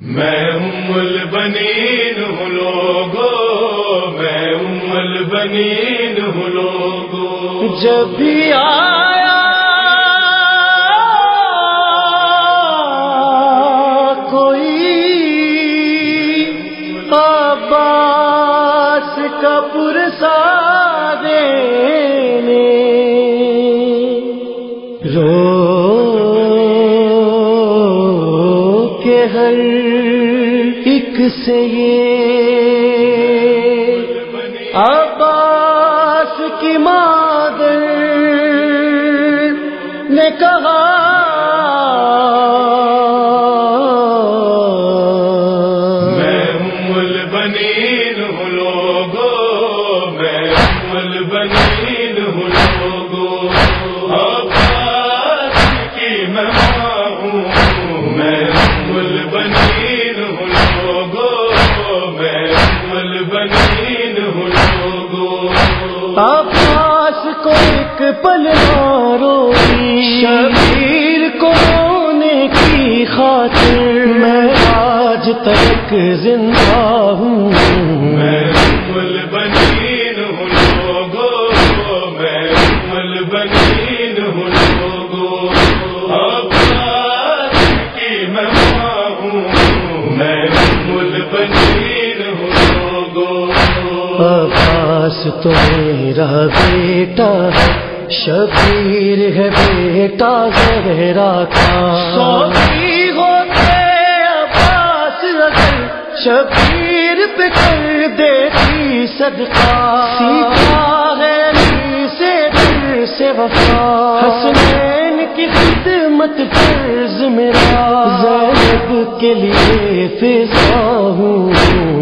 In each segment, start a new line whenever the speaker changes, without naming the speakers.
میں ام البنین ہوں لوگو میں ام البنین ہوں لوگو
جب بھی آیا، کوئی عباس کا پرسا دینے۔ رو کے ہر ایک سے یہ عباس کی مادر نے کہا
عباس
کو ایک پل مارو شبیر کو کی خاطر۔ میں آج تک زندہ ہوں۔
میں ام البنین ہوں لوگو میں ام البنین ہوں لوگو عباس کی میں ہوں۔ میں ام البنین ہوں لوگو
عباس تو میرا بیٹا شبیر ہے بیٹا زہرا کا سوچی ہوتے عباس اگر شبیر پہ کر دیتی صدقہ۔ سیکھا ہے نبی سے دل سے وفا۔ حسنین کی خدمت فرض میرا۔ زینب کے لیے فضا ہوں۔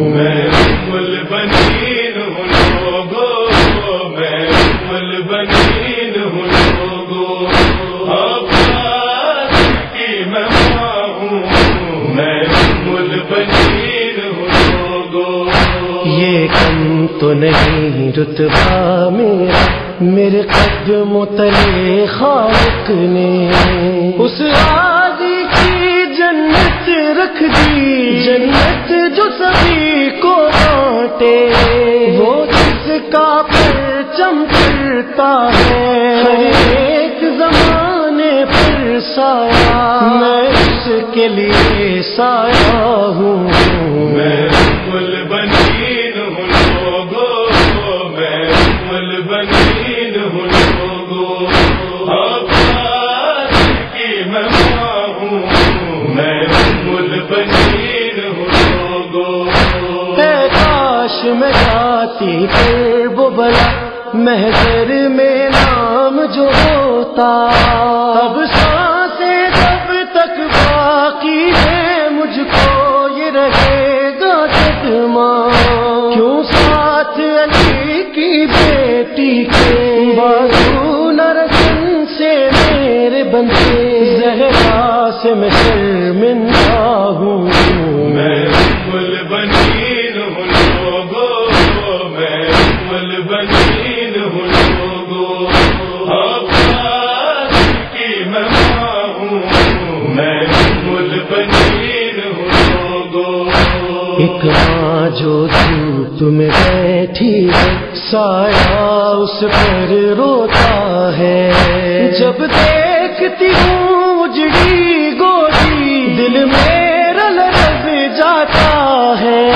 رتبہ میرا، میرے قدم تلے خالق نے۔ اس آدھی کی جنت رکھ دی۔ جنت جو سبھی کو بانٹے۔ وہ جس کا پر چمکتا ہے۔ ہر ایک زمانے پر سایہ۔ میں اس کے لیے سایہ ہوں۔
میں
جاتی پھر وہ بلا محضر میں نام جو ہوتا۔ اب سانسیں تب تک باقی ہے مجھ کو یہ رہے گا جگما کیوں ساتھ علی کی بیٹی بندے زہرا سے میں شرمندہ ہوں
میں ام البنین ہوں لوگو میں ام البنین ہوں لوگو عباس کی میں ہوں میں ام البنین ہوں لوگو
جو دھوپ میں بیٹھی سایہ اس پر روتا ہے۔ جب دیکھتی ہوں اجڑی گوڑی دل میرا لگ جاتا ہے۔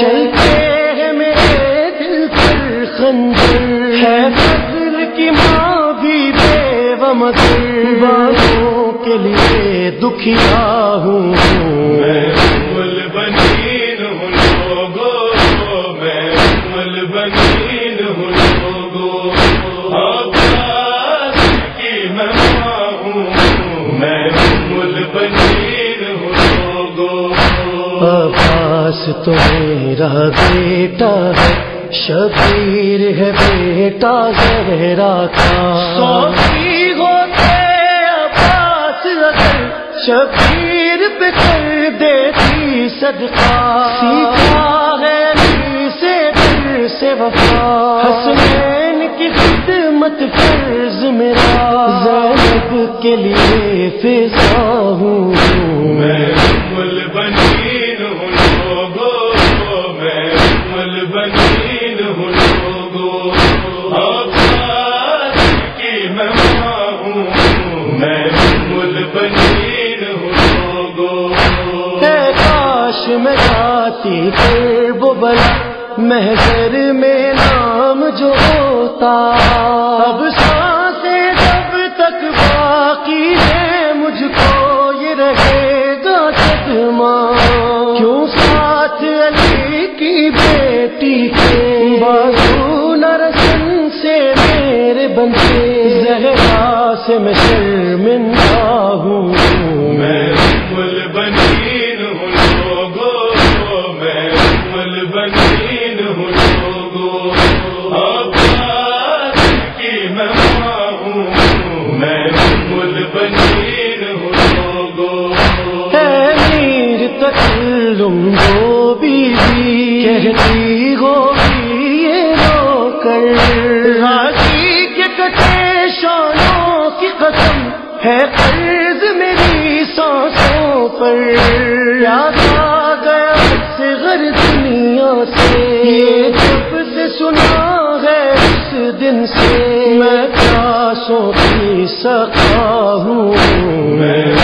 چلتے ہیں میرے دل پر خنجر۔ ہے فضل کی ماں بھی بے ومدر والوں کے لیے دکھیا ہوں۔ تو میرا بیٹا ہے، شبیر ہے بیٹا، زہرا کا سوچی ہوتے عباس اگر شبیر پہ کر دیتی صدقہ۔ سیکھا ہے نبی سے دل سے وفا۔ حسنین کی خدمت فرض میرا۔ زینب کے لیے فضا ہوں۔
میں
جاتی پھر وہ بلا۔ محضر میں نام جو ہوتا۔ اب سارا میرے بندے زہرا سے میں شرمندہ ہوں۔
میں
بنی ہے قرض میری سانسوں پر۔ یاد آ گیا سے غر دنیا سے۔ جب سے سنا ہے اس دن سے۔ میں پیاسوں کی سکا ہوں۔
میں